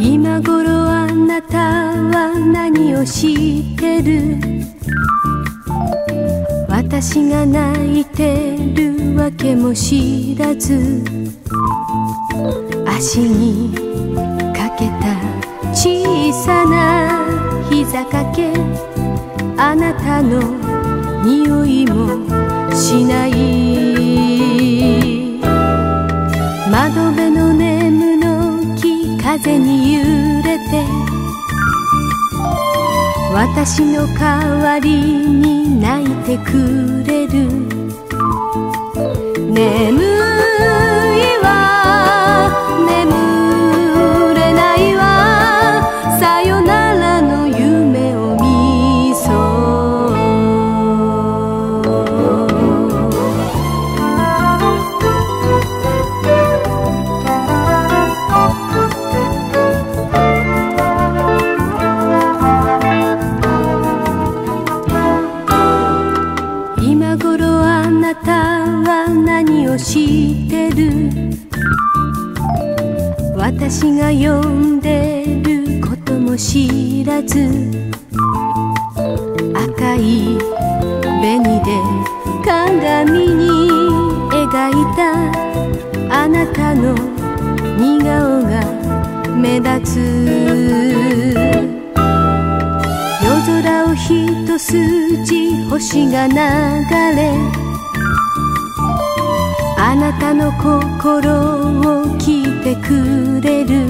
今頃あなたは何をしてる？私が泣いてる。けも知らず足にかけた小さな膝掛けあなたの匂いもしない。窓辺の眠の木風に揺れて私の代わりに泣いてくれる。眠いわ。眠をしてる。私が呼んでることも知らず。赤い紅で鏡に描いたあなたの似顔が目立つ。夜空を一筋星が流れあなたの心を聞いてくれる。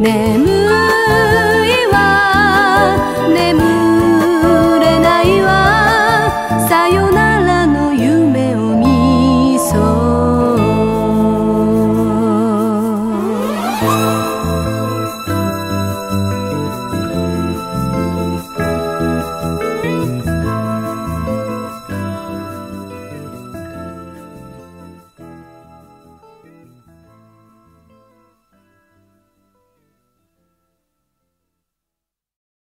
眠いわ。眠れないわ。さよならの夢を見そう。